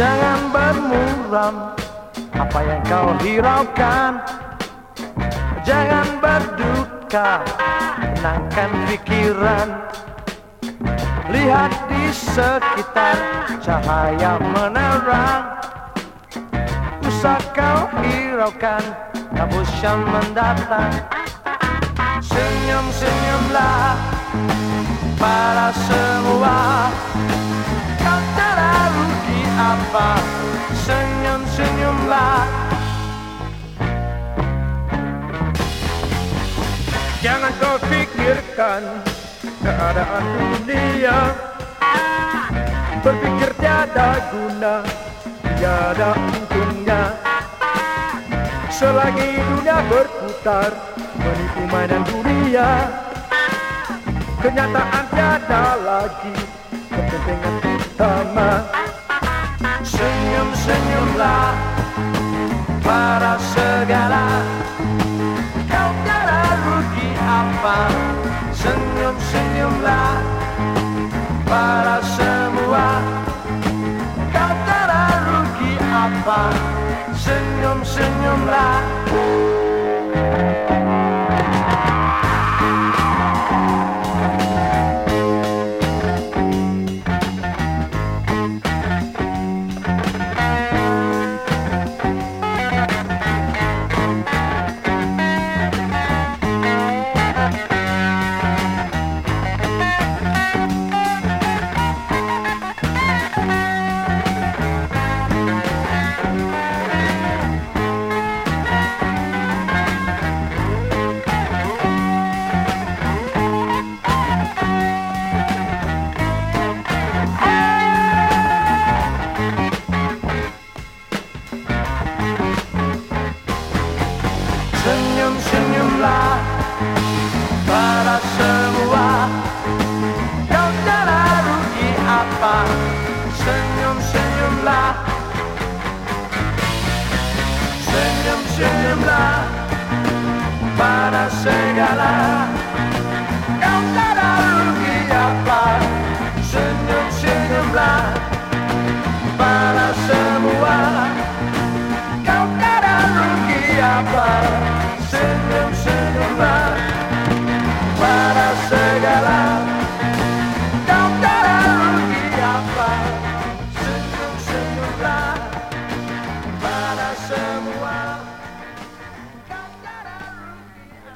Jangan bermuram apa yang kau hiraukan. Jangan berduka Tenangkan pikiran. Lihat di sekitar Cahaya menerang. Usah kau hiraukan Kabus yang mendatang. Senyum-senyumlah Para semua apa Senyum-senyumlah Jangan kau pikirkan keadaan dunia. Berpikir tiada guna, tiada untungnya. Selagi dunia berputar, menipu mainan dunia. Kenyataan tiada lagi, kepentingan utama Senyum-senyumlah para segala. Kau tiada rugi apa. Senyum-senyumlah para semua. Kau tiada rugi apa. Senyum-senyumlah senyum senyumlah lá para kau tidak rugi apa senyum lá. senyum senyumlah lá para kau tidak rugi apa senyum lá para semua kau tidak rugi apa